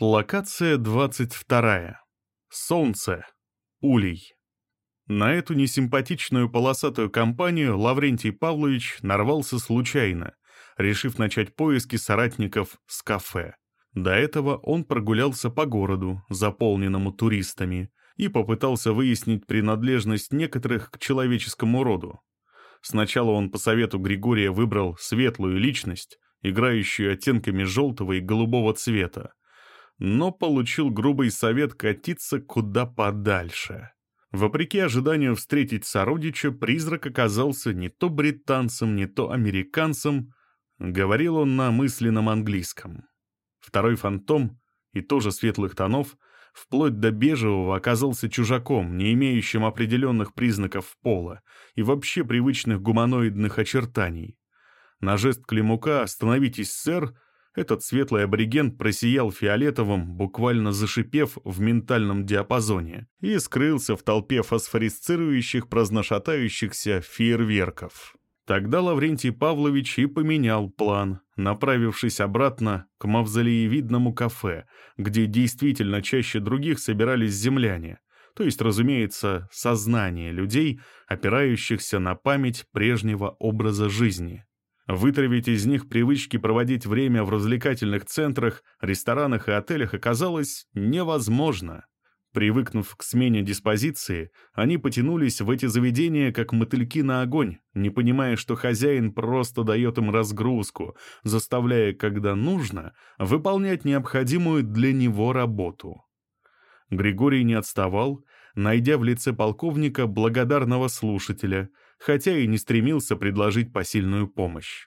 Локация 22. Солнце. Улей. На эту несимпатичную полосатую компанию Лаврентий Павлович нарвался случайно, решив начать поиски соратников с кафе. До этого он прогулялся по городу, заполненному туристами, и попытался выяснить принадлежность некоторых к человеческому роду. Сначала он по совету Григория выбрал светлую личность, играющую оттенками желтого и голубого цвета, но получил грубый совет катиться куда подальше. Вопреки ожиданию встретить сородича, призрак оказался не то британцем, не то американцем, говорил он на мысленном английском. Второй фантом, и тоже светлых тонов, вплоть до бежевого оказался чужаком, не имеющим определенных признаков пола и вообще привычных гуманоидных очертаний. На жест Климука «Остановитесь, сэр!» Этот светлый абориген просиял фиолетовым, буквально зашипев в ментальном диапазоне, и скрылся в толпе фосфорисцирующих, праздношатающихся фейерверков. Тогда Лаврентий Павлович и поменял план, направившись обратно к мавзолеевидному кафе, где действительно чаще других собирались земляне, то есть, разумеется, сознание людей, опирающихся на память прежнего образа жизни. Вытравить из них привычки проводить время в развлекательных центрах, ресторанах и отелях оказалось невозможно. Привыкнув к смене диспозиции, они потянулись в эти заведения как мотыльки на огонь, не понимая, что хозяин просто дает им разгрузку, заставляя, когда нужно, выполнять необходимую для него работу. Григорий не отставал, найдя в лице полковника благодарного слушателя — хотя и не стремился предложить посильную помощь.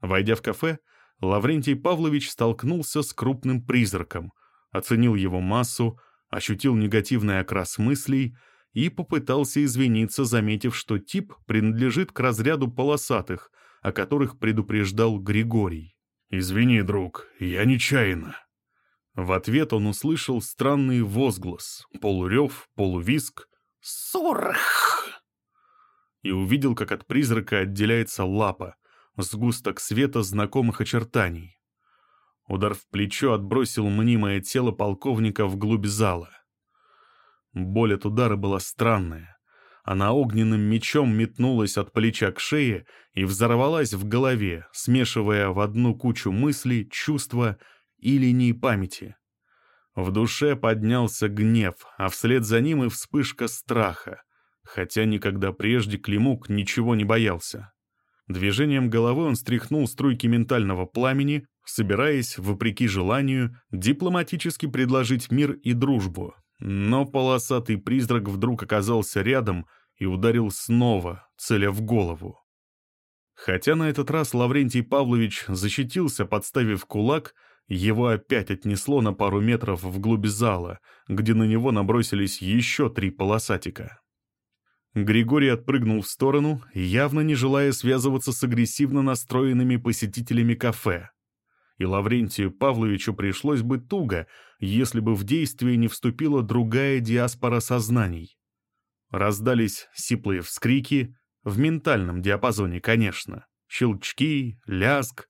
Войдя в кафе, Лаврентий Павлович столкнулся с крупным призраком, оценил его массу, ощутил негативный окрас мыслей и попытался извиниться, заметив, что тип принадлежит к разряду полосатых, о которых предупреждал Григорий. «Извини, друг, я нечаянно». В ответ он услышал странный возглас, полурев, полувиск «Сурх!» И увидел, как от призрака отделяется лапа, сгусток света знакомых очертаний. Удар в плечо отбросил мнимое тело полковника вглубь зала. Боль от удара была странная. Она огненным мечом метнулась от плеча к шее и взорвалась в голове, смешивая в одну кучу мыслей, чувства и линии памяти. В душе поднялся гнев, а вслед за ним и вспышка страха хотя никогда прежде Климук ничего не боялся. Движением головы он стряхнул струйки ментального пламени, собираясь, вопреки желанию, дипломатически предложить мир и дружбу. Но полосатый призрак вдруг оказался рядом и ударил снова, целя в голову. Хотя на этот раз Лаврентий Павлович защитился, подставив кулак, его опять отнесло на пару метров вглубь зала, где на него набросились еще три полосатика. Григорий отпрыгнул в сторону, явно не желая связываться с агрессивно настроенными посетителями кафе. И Лаврентию Павловичу пришлось бы туго, если бы в действие не вступила другая диаспора сознаний. Раздались сиплые вскрики, в ментальном диапазоне, конечно, щелчки, ляск,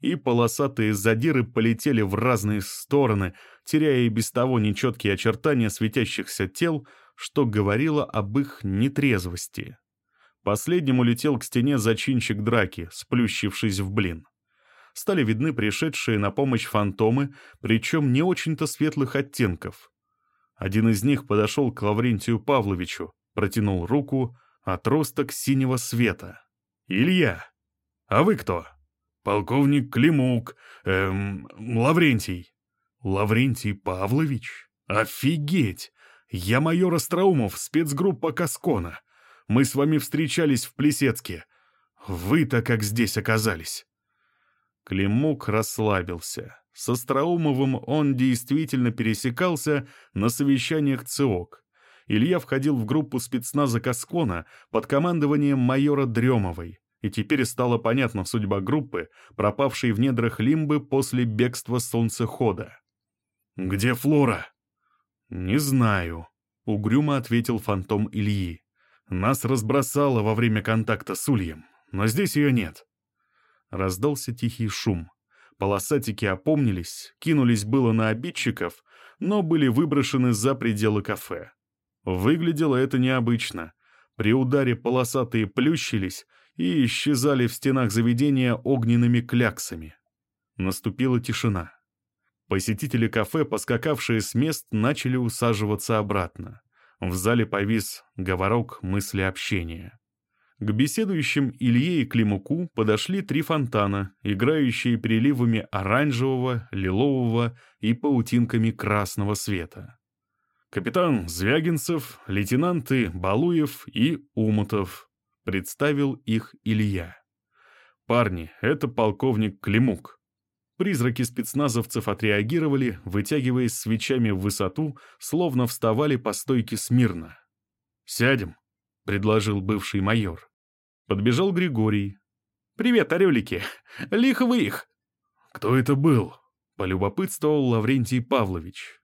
и полосатые задиры полетели в разные стороны, теряя и без того нечеткие очертания светящихся тел, что говорило об их нетрезвости. Последним улетел к стене зачинщик драки, сплющившись в блин. Стали видны пришедшие на помощь фантомы, причем не очень-то светлых оттенков. Один из них подошел к Лаврентию Павловичу, протянул руку, отросток синего света. «Илья! А вы кто?» «Полковник Климук, эм, Лаврентий». «Лаврентий Павлович? Офигеть! «Я майор Остроумов, спецгруппа Каскона. Мы с вами встречались в Плесецке. Вы-то как здесь оказались?» Климук расслабился. С Остроумовым он действительно пересекался на совещаниях ЦИОК. Илья входил в группу спецназа Каскона под командованием майора Дремовой, и теперь стала понятна судьба группы, пропавшей в недрах Лимбы после бегства солнцехода. «Где Флора?» «Не знаю», — угрюмо ответил фантом Ильи. «Нас разбросало во время контакта с Ульем, но здесь ее нет». Раздался тихий шум. Полосатики опомнились, кинулись было на обидчиков, но были выброшены за пределы кафе. Выглядело это необычно. При ударе полосатые плющились и исчезали в стенах заведения огненными кляксами. Наступила тишина. Посетители кафе, поскакавшие с мест, начали усаживаться обратно. В зале повис говорок мысли общения. К беседующим Илье и Климуку подошли три фонтана, играющие переливами оранжевого, лилового и паутинками красного света. Капитан Звягинцев, лейтенанты Балуев и Умутов. Представил их Илья. «Парни, это полковник Климук». Призраки спецназовцев отреагировали, вытягиваясь свечами в высоту, словно вставали по стойке смирно. «Сядем», — предложил бывший майор. Подбежал Григорий. «Привет, орелики! Лихо вы их!» «Кто это был?» — полюбопытствовал Лаврентий Павлович.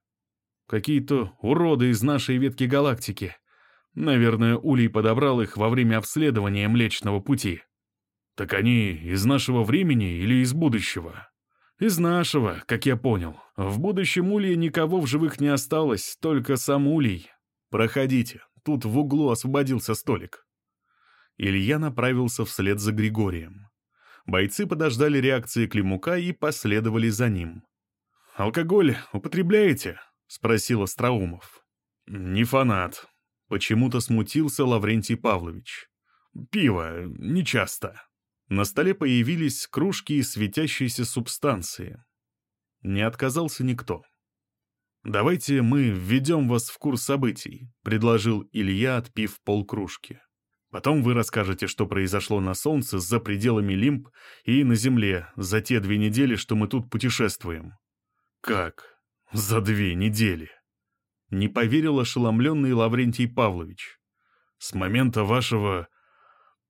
«Какие-то уроды из нашей ветки галактики. Наверное, Улей подобрал их во время обследования Млечного Пути». «Так они из нашего времени или из будущего?» «Из нашего, как я понял. В будущем Улье никого в живых не осталось, только сам Улей. Проходите, тут в углу освободился столик». Илья направился вслед за Григорием. Бойцы подождали реакции Климука и последовали за ним. «Алкоголь употребляете?» — спросил Остроумов. «Не фанат». Почему-то смутился Лаврентий Павлович. «Пиво, нечасто». На столе появились кружки из светящейся субстанции. Не отказался никто. «Давайте мы введем вас в курс событий», — предложил Илья, отпив полкружки. Потом вы расскажете, что произошло на Солнце за пределами Лимб и на Земле за те две недели, что мы тут путешествуем. Как? За две недели? Не поверил ошеломленный Лаврентий Павлович. С момента вашего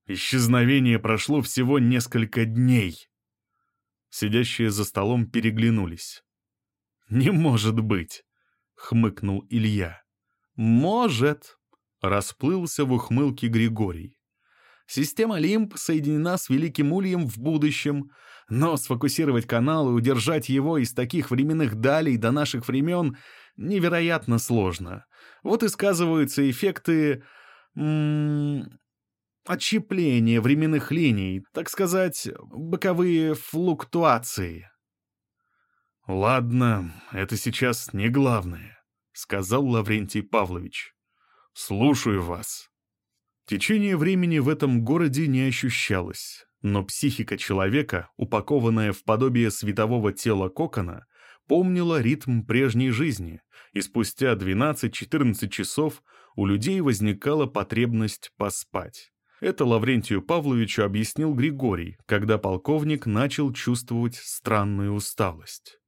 исчезновения прошло всего несколько дней. Сидящие за столом переглянулись. «Не может быть!» — хмыкнул Илья. «Может!» Расплылся в ухмылке Григорий. Система Лимп соединена с Великим Ульем в будущем, но сфокусировать канал и удержать его из таких временных далей до наших времен невероятно сложно. Вот и сказываются эффекты... отщепления временных линий, так сказать, боковые флуктуации. «Ладно, это сейчас не главное», — сказал Лаврентий Павлович. «Слушаю вас». Течение времени в этом городе не ощущалось, но психика человека, упакованная в подобие светового тела кокона, помнила ритм прежней жизни, и спустя 12-14 часов у людей возникала потребность поспать. Это Лаврентию Павловичу объяснил Григорий, когда полковник начал чувствовать странную усталость.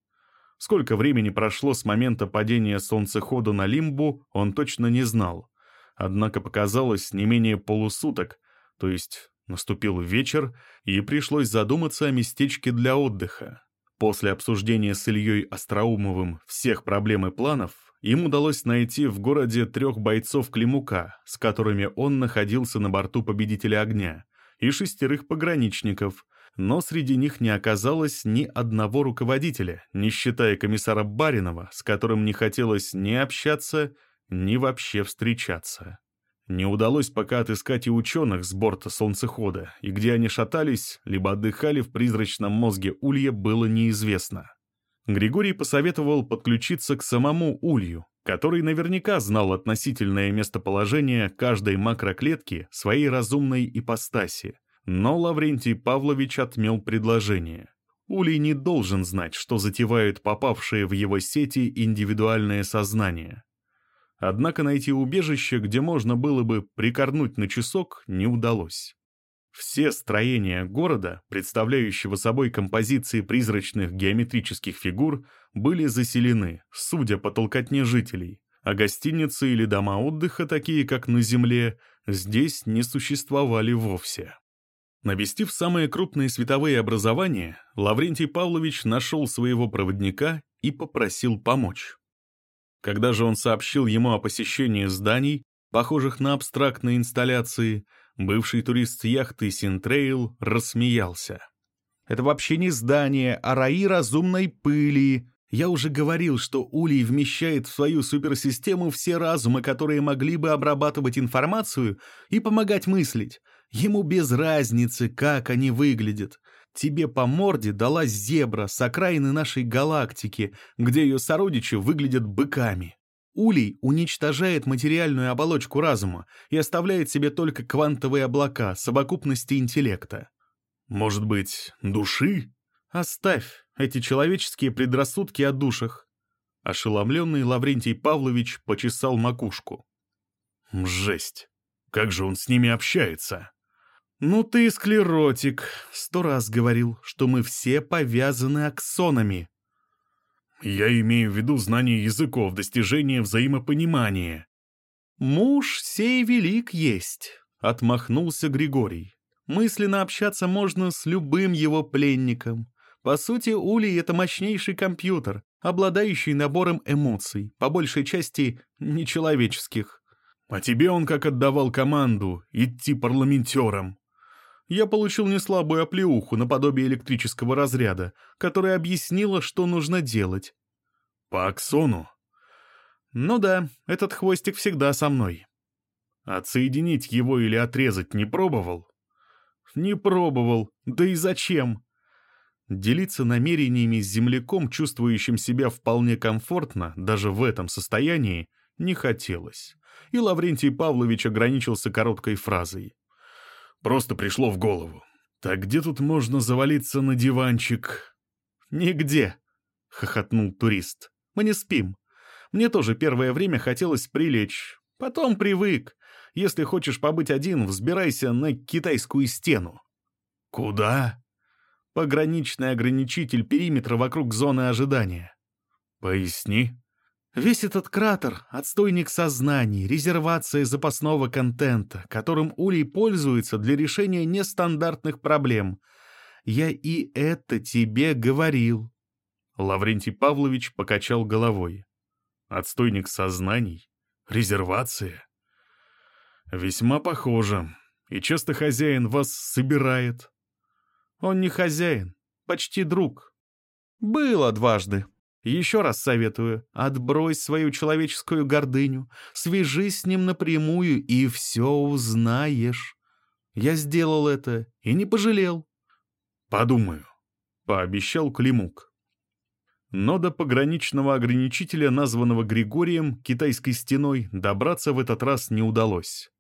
Сколько времени прошло с момента падения солнцехода на Лимбу, он точно не знал, Однако показалось не менее полусуток, то есть наступил вечер, и пришлось задуматься о местечке для отдыха. После обсуждения с Ильей Остроумовым всех проблем и планов, им удалось найти в городе трех бойцов Климука, с которыми он находился на борту Победителя Огня, и шестерых пограничников, но среди них не оказалось ни одного руководителя, не считая комиссара Баринова, с которым не хотелось ни общаться, ни вообще встречаться. Не удалось пока отыскать и ученых с борта солнцехода, и где они шатались, либо отдыхали в призрачном мозге Улья, было неизвестно. Григорий посоветовал подключиться к самому Улью, который наверняка знал относительное местоположение каждой макроклетки своей разумной ипостаси, но Лаврентий Павлович отмел предложение. Улей не должен знать, что затевают попавшие в его сети индивидуальное сознание. Однако найти убежище, где можно было бы прикорнуть на часок, не удалось. Все строения города, представляющего собой композиции призрачных геометрических фигур, были заселены, судя по толкотне жителей, а гостиницы или дома отдыха, такие как на земле, здесь не существовали вовсе. Навестив самые крупные световые образования, Лаврентий Павлович нашел своего проводника и попросил помочь. Когда же он сообщил ему о посещении зданий, похожих на абстрактные инсталляции, бывший турист яхты Синтрейл рассмеялся. Это вообще не здание, а раи разумной пыли. Я уже говорил, что Улей вмещает в свою суперсистему все разумы, которые могли бы обрабатывать информацию и помогать мыслить. Ему без разницы, как они выглядят. Тебе по морде дала зебра с окраины нашей галактики, где ее сородичи выглядят быками. Улей уничтожает материальную оболочку разума и оставляет себе только квантовые облака совокупности интеллекта. Может быть, души? Оставь эти человеческие предрассудки о душах. Ошеломленный Лаврентий Павлович почесал макушку. Жесть! Как же он с ними общается? Ну ты склеротик, сто раз говорил, что мы все повязаны аксонами. Я имею в виду знание языков, достижение взаимопонимания. Муж сей велик есть, отмахнулся Григорий. Мысленно общаться можно с любым его пленником. По сути, Улей — это мощнейший компьютер, обладающий набором эмоций, по большей части нечеловеческих. А тебе он как отдавал команду идти парламентером я получил неслабую оплеуху наподобие электрического разряда, которая объяснила, что нужно делать. По аксону? Ну да, этот хвостик всегда со мной. Отсоединить его или отрезать не пробовал? Не пробовал, да и зачем? Делиться намерениями с земляком, чувствующим себя вполне комфортно, даже в этом состоянии, не хотелось. И Лаврентий Павлович ограничился короткой фразой. Просто пришло в голову. Так где тут можно завалиться на диванчик? Нигде, хохотнул турист. Мы не спим. Мне тоже первое время хотелось прилечь. Потом привык. Если хочешь побыть один, взбирайся на китайскую стену. Куда? Пограничный ограничитель периметра вокруг зоны ожидания. Поясни. Весь этот кратер — отстойник сознаний, резервация запасного контента, которым Улей пользуется для решения нестандартных проблем. Я и это тебе говорил. Лаврентий Павлович покачал головой. Отстойник сознаний? Резервация? Весьма похоже. И часто хозяин вас собирает. Он не хозяин, почти друг. Было дважды, еще раз советую, отбрось свою человеческую гордыню, свяжись с ним напрямую и все узнаешь. Я сделал это и не пожалел. Подумаю, пообещал Климук. Но до пограничного ограничителя, названного Григорием, китайской стеной, добраться в этот раз не удалось.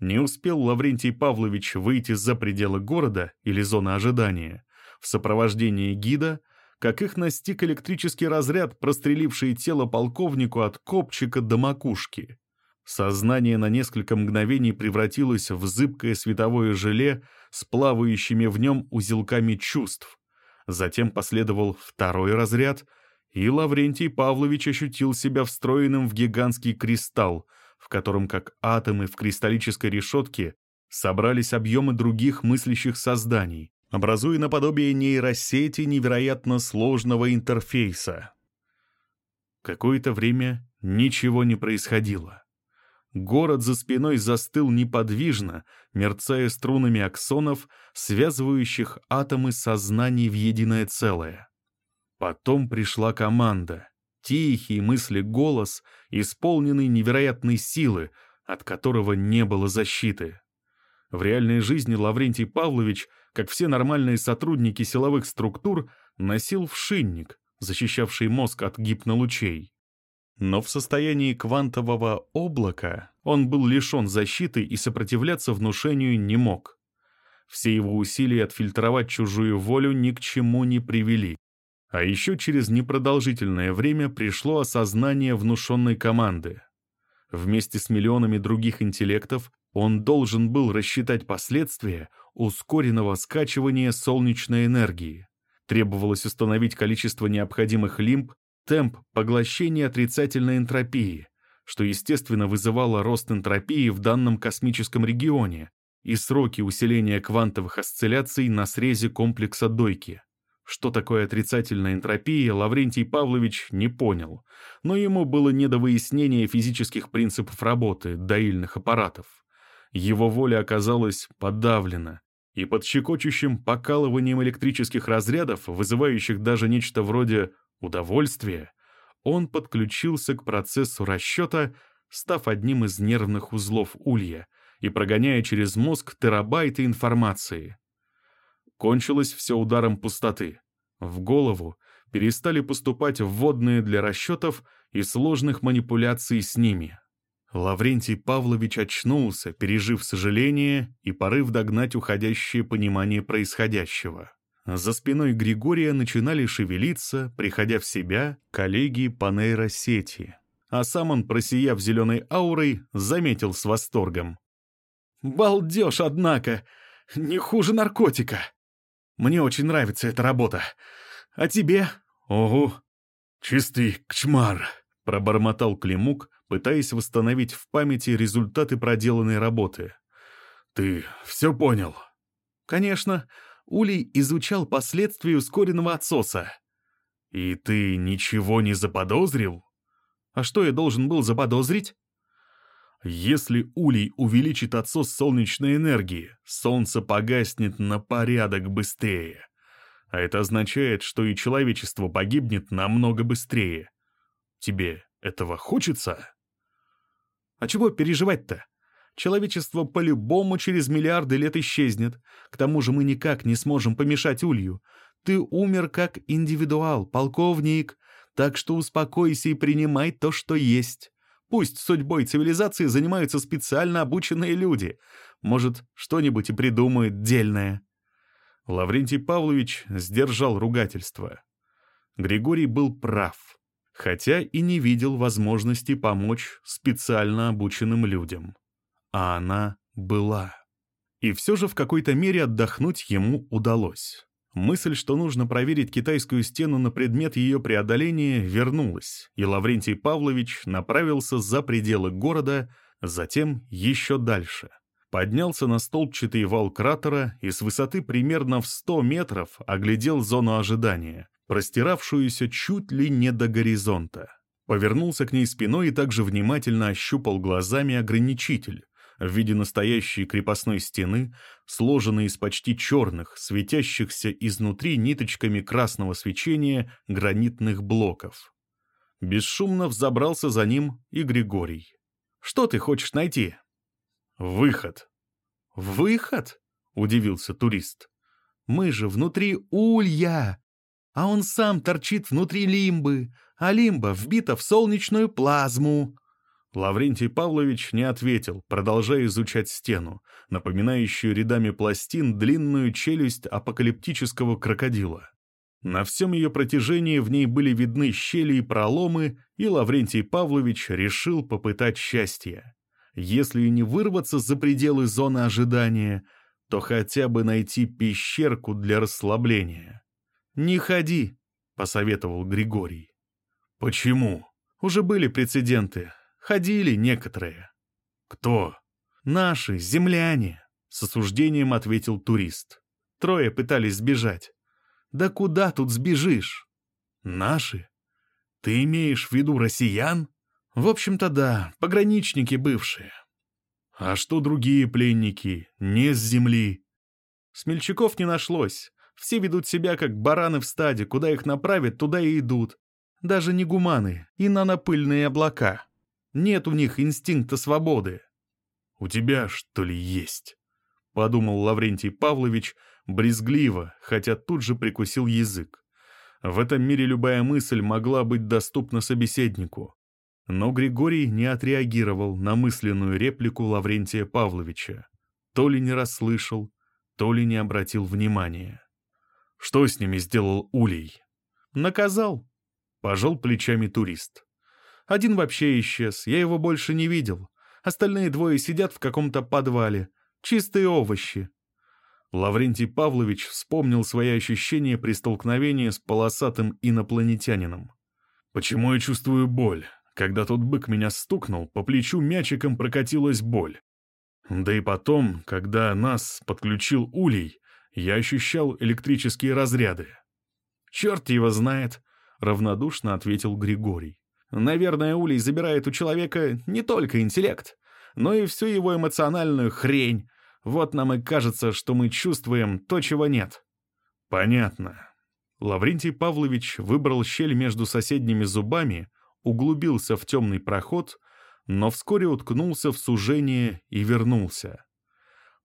Не успел Лаврентий Павлович выйти за пределы города или зоны ожидания. В сопровождении гида — как их настиг электрический разряд, простреливший тело полковнику от копчика до макушки. Сознание на несколько мгновений превратилось в зыбкое световое желе с плавающими в нем узелками чувств. Затем последовал второй разряд, и Лаврентий Павлович ощутил себя встроенным в гигантский кристалл, в котором, как атомы в кристаллической решетке, собрались объемы других мыслящих созданий, образуя наподобие нейросети невероятно сложного интерфейса. Какое-то время ничего не происходило. Город за спиной застыл неподвижно, мерцая струнами аксонов, связывающих атомы сознаний в единое целое. Потом пришла команда, тихий мысли голос, исполненный невероятной силы, от которого не было защиты. В реальной жизни Лаврентий Павлович как все нормальные сотрудники силовых структур, носил вшинник, защищавший мозг от гипнолучей. Но в состоянии квантового облака он был лишен защиты и сопротивляться внушению не мог. Все его усилия отфильтровать чужую волю ни к чему не привели. А еще через непродолжительное время пришло осознание внушенной команды. Вместе с миллионами других интеллектов он должен был рассчитать последствия ускоренного скачивания солнечной энергии. Требовалось установить количество необходимых лимб, темп поглощения отрицательной энтропии, что, естественно, вызывало рост энтропии в данном космическом регионе и сроки усиления квантовых осцилляций на срезе комплекса дойки. Что такое отрицательная энтропия, Лаврентий Павлович не понял, но ему было не до выяснения физических принципов работы доильных аппаратов. Его воля оказалась подавлена, и под щекочущим покалыванием электрических разрядов, вызывающих даже нечто вроде удовольствия, он подключился к процессу расчета, став одним из нервных узлов улья и прогоняя через мозг терабайты информации. Кончилось все ударом пустоты. В голову перестали поступать вводные для расчетов и сложных манипуляций с ними. Лаврентий Павлович очнулся, пережив сожаление и порыв догнать уходящее понимание происходящего. За спиной Григория начинали шевелиться, приходя в себя, коллеги по нейросети. А сам он, просияв зеленой аурой, заметил с восторгом. «Балдеж, однако! Не хуже наркотика! Мне очень нравится эта работа. А тебе?» «Ого! Чистый кчмар!» — пробормотал Климук, пытаясь восстановить в памяти результаты проделанной работы. «Ты все понял?» «Конечно. Улей изучал последствия ускоренного отсоса». «И ты ничего не заподозрил?» «А что я должен был заподозрить?» Если улей увеличит отсос солнечной энергии, солнце погаснет на порядок быстрее. А это означает, что и человечество погибнет намного быстрее. Тебе этого хочется? А чего переживать-то? Человечество по-любому через миллиарды лет исчезнет. К тому же мы никак не сможем помешать улью. Ты умер как индивидуал, полковник, так что успокойся и принимай то, что есть. Пусть судьбой цивилизации занимаются специально обученные люди. Может, что-нибудь и придумают дельное. Лаврентий Павлович сдержал ругательство. Григорий был прав, хотя и не видел возможности помочь специально обученным людям. А она была. И все же в какой-то мере отдохнуть ему удалось. Мысль, что нужно проверить китайскую стену на предмет ее преодоления, вернулась, и Лаврентий Павлович направился за пределы города, затем еще дальше — поднялся на столбчатый вал кратера и с высоты примерно в 100 метров оглядел зону ожидания, простиравшуюся чуть ли не до горизонта. Повернулся к ней спиной и также внимательно ощупал глазами ограничитель в виде настоящей крепостной стены, сложенной из почти черных, светящихся изнутри ниточками красного свечения гранитных блоков. Бесшумно взобрался за ним и Григорий. «Что ты хочешь найти?» «Выход». «Выход?» — удивился турист. «Мы же внутри улья, а он сам торчит внутри лимбы, а лимба вбита в солнечную плазму». Лаврентий Павлович не ответил, продолжая изучать стену, напоминающую рядами пластин длинную челюсть апокалиптического крокодила. На всем ее протяжении в ней были видны щели и проломы, и Лаврентий Павлович решил попытать счастье. Если и не вырваться за пределы зоны ожидания, то хотя бы найти пещерку для расслабления. «Не ходи», — посоветовал Григорий. «Почему?» «Уже были прецеденты. Ходили некоторые». «Кто?» «Наши, земляне», — с осуждением ответил турист. Трое пытались сбежать. «Да куда тут сбежишь?» «Наши? Ты имеешь в виду россиян?» В общем-то, да, пограничники бывшие. А что другие пленники, не с земли? Смельчаков не нашлось. Все ведут себя как бараны в стаде, куда их направят, туда и идут. Даже не гуманы и нанопыльные облака. Нет у них инстинкта свободы. «У тебя, что ли, есть?» — подумал Лаврентий Павлович брезгливо, хотя тут же прикусил язык. В этом мире любая мысль могла быть доступна собеседнику. Но Григорий не отреагировал на мысленную реплику Лаврентия Павловича. То ли не расслышал, то ли не обратил внимания. Что с ними сделал Улей? Наказал. Пожал плечами турист. Один вообще исчез, я его больше не видел. Остальные двое сидят в каком-то подвале. Чистые овощи. Лаврентий Павлович вспомнил свои ощущения при столкновении с полосатым инопланетянином. «Почему я чувствую боль? Когда тот бык меня стукнул, по плечу мячиком прокатилась боль. Да и потом, когда нас подключил улей, я ощущал электрические разряды. «Черт его знает», — равнодушно ответил Григорий. «Наверное, улей забирает у человека не только интеллект, но и всю его эмоциональную хрень. Вот нам и кажется, что мы чувствуем то, чего нет». «Понятно». Лаврентий Павлович выбрал щель между соседними зубами, углубился в темный проход, но вскоре уткнулся в сужение и вернулся.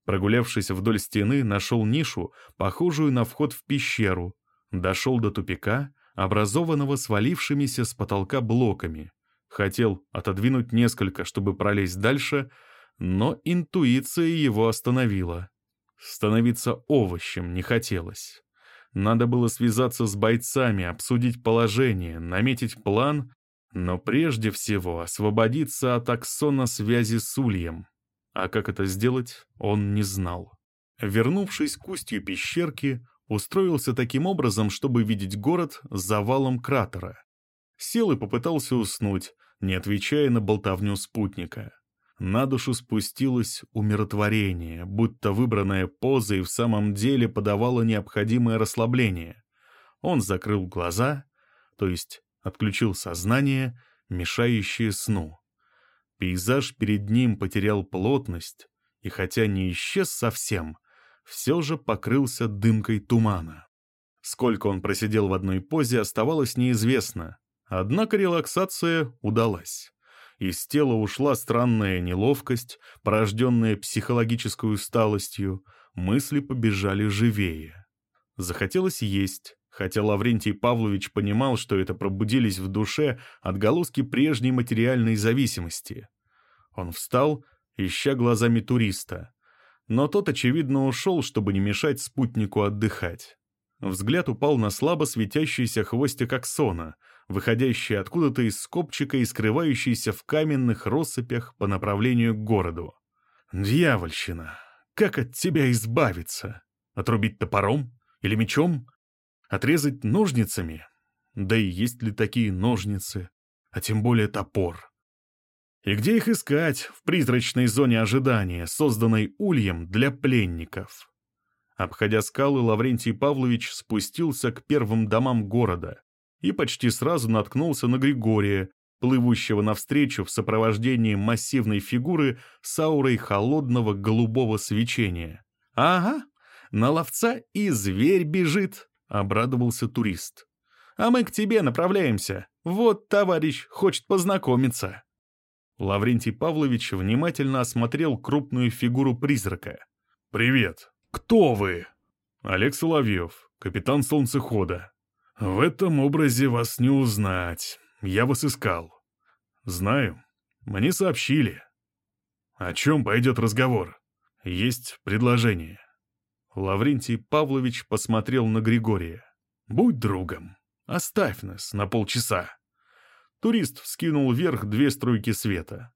Прогулявшись вдоль стены, нашел нишу, похожую на вход в пещеру, дошел до тупика, образованного свалившимися с потолка блоками. Хотел отодвинуть несколько, чтобы пролезть дальше, но интуиция его остановила. Становиться овощем не хотелось. Надо было связаться с бойцами, обсудить положение, наметить план, но прежде всего освободиться от аксона связи с ульем. А как это сделать, он не знал. Вернувшись к устью пещерки, устроился таким образом, чтобы видеть город с завалом кратера. Сел и попытался уснуть, не отвечая на болтовню спутника. На душу спустилось умиротворение, будто выбранная поза и в самом деле подавала необходимое расслабление. Он закрыл глаза, то есть отключил сознание, мешающее сну. Пейзаж перед ним потерял плотность, и хотя не исчез совсем, все же покрылся дымкой тумана. Сколько он просидел в одной позе, оставалось неизвестно, однако релаксация удалась. Из тела ушла странная неловкость, порожденная психологической усталостью, мысли побежали живее. Захотелось есть, хотя Лаврентий Павлович понимал, что это пробудились в душе отголоски прежней материальной зависимости. Он встал, ища глазами туриста. Но тот, очевидно, ушел, чтобы не мешать спутнику отдыхать. Взгляд упал на слабо светящийся хвостик аксона — выходящий откуда-то из скобчика и скрывающийся в каменных россыпях по направлению к городу. «Дьявольщина! Как от тебя избавиться? Отрубить топором? Или мечом? Отрезать ножницами? Да и есть ли такие ножницы? А тем более топор?» И где их искать в призрачной зоне ожидания, созданной ульем для пленников? Обходя скалы, Лаврентий Павлович спустился к первым домам города, и почти сразу наткнулся на Григория, плывущего навстречу в сопровождении массивной фигуры с аурой холодного голубого свечения. «Ага, на ловца и зверь бежит», — обрадовался турист. «А мы к тебе направляемся. Вот товарищ хочет познакомиться». Лаврентий Павлович внимательно осмотрел крупную фигуру призрака. «Привет. Кто вы?» «Олег Соловьев, капитан солнцехода», «В этом образе вас не узнать. Я вас искал. Знаю. Мне сообщили. О чем пойдет разговор? Есть предложение». Лаврентий Павлович посмотрел на Григория. «Будь другом. Оставь нас на полчаса». Турист вскинул вверх две струйки света.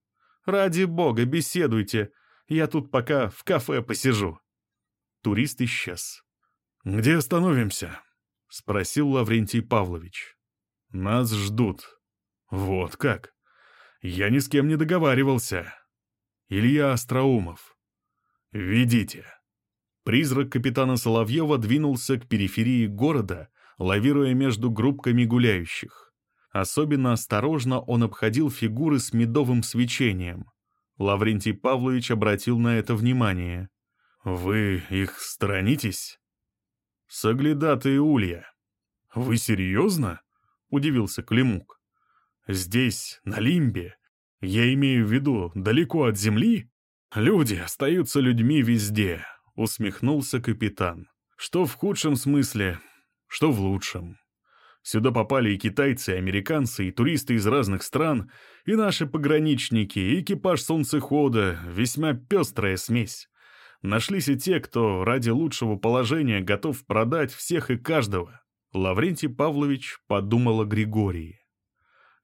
«Ради бога, беседуйте. Я тут пока в кафе посижу». Турист исчез. «Где остановимся?» — спросил Лаврентий Павлович. «Нас ждут». «Вот как? Я ни с кем не договаривался. Илья Остроумов. Ведите». Призрак капитана Соловьева двинулся к периферии города, лавируя между группками гуляющих. Особенно осторожно он обходил фигуры с медовым свечением. Лаврентий Павлович обратил на это внимание. «Вы их сторонитесь?» «Соглядатые улья». «Вы серьезно?» — удивился Климук. «Здесь, на Лимбе, я имею в виду далеко от земли, люди остаются людьми везде», — усмехнулся капитан. «Что в худшем смысле, что в лучшем. Сюда попали и китайцы, и американцы, и туристы из разных стран, и наши пограничники, и экипаж солнцехода, весьма пестрая смесь. Нашлись и те, кто ради лучшего положения готов продать всех и каждого. Лаврентий Павлович подумал о Григории.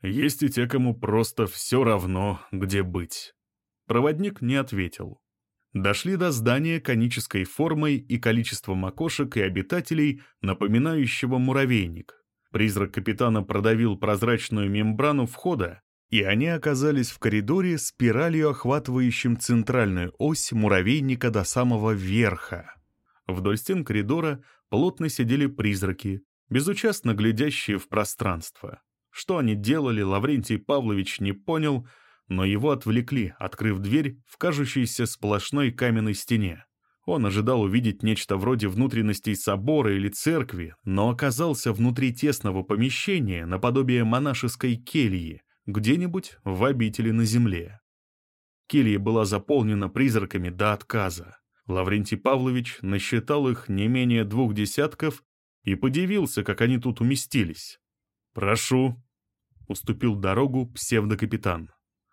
Есть и те, кому просто все равно, где быть. Проводник не ответил. Дошли до здания конической формой и количеством окошек и обитателей, напоминающего муравейник. Призрак капитана продавил прозрачную мембрану входа, и они оказались в коридоре спиралью, охватывающим центральную ось муравейника до самого верха. Вдоль стен коридора плотно сидели призраки, безучастно глядящие в пространство. Что они делали, Лаврентий Павлович не понял, но его отвлекли, открыв дверь в кажущейся сплошной каменной стене. Он ожидал увидеть нечто вроде внутренностей собора или церкви, но оказался внутри тесного помещения наподобие монашеской кельи, где-нибудь в обители на земле. Келья была заполнена призраками до отказа. Лаврентий Павлович насчитал их не менее двух десятков и подивился, как они тут уместились. «Прошу», — уступил дорогу псевдокапитан.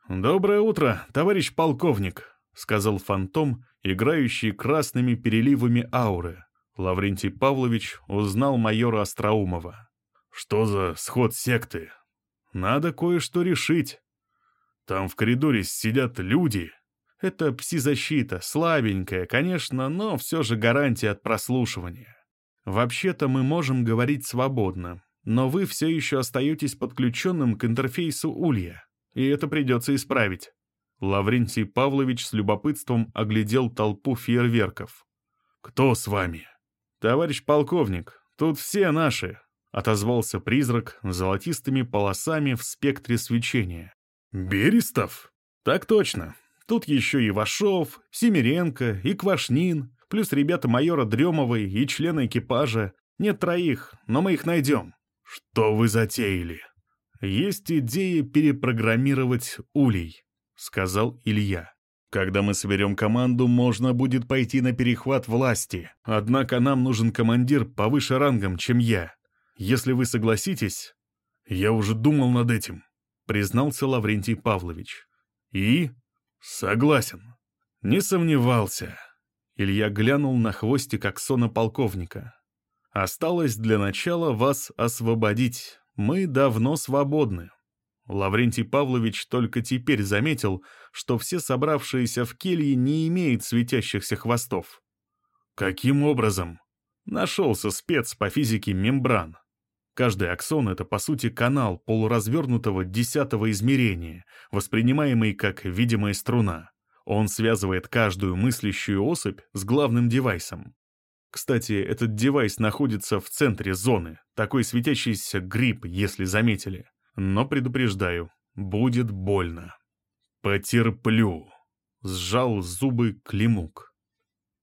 «Доброе утро, товарищ полковник», — сказал фантом, играющий красными переливами ауры. Лаврентий Павлович узнал майора Остроумова. «Что за сход секты? Надо кое-что решить. Там в коридоре сидят люди. Это пси-защита, слабенькая, конечно, но все же гарантия от прослушивания. Вообще-то мы можем говорить свободно, но вы все еще остаетесь подключенным к интерфейсу Улья, и это придется исправить. Лаврентий Павлович с любопытством оглядел толпу фейерверков. «Кто с вами?» «Товарищ полковник, тут все наши», — отозвался призрак золотистыми полосами в спектре свечения. «Берестов?» «Так точно. Тут еще и Вашов, Семиренко и Квашнин, плюс ребята майора Дремовой и члены экипажа. Нет троих, но мы их найдем». «Что вы затеяли?» «Есть идея перепрограммировать улей», — сказал Илья. «Когда мы соберем команду, можно будет пойти на перехват власти. Однако нам нужен командир повыше рангом, чем я. Если вы согласитесь...» «Я уже думал над этим», — признался Лаврентий Павлович. «И?» «Согласен». «Не сомневался». Илья глянул на хвостик аксона полковника. Осталось для начала вас освободить. Мы давно свободны. Лаврентий Павлович только теперь заметил, что все собравшиеся в келье не имеют светящихся хвостов. Каким образом? Нашелся спец по физике мембран. Каждый аксон — это, по сути, канал полуразвернутого десятого измерения, воспринимаемый как видимая струна. Он связывает каждую мыслящую особь с главным девайсом. Кстати, этот девайс находится в центре зоны, такой светящийся гриб, если заметили. Но предупреждаю, будет больно. Потерплю. Сжал зубы Климук.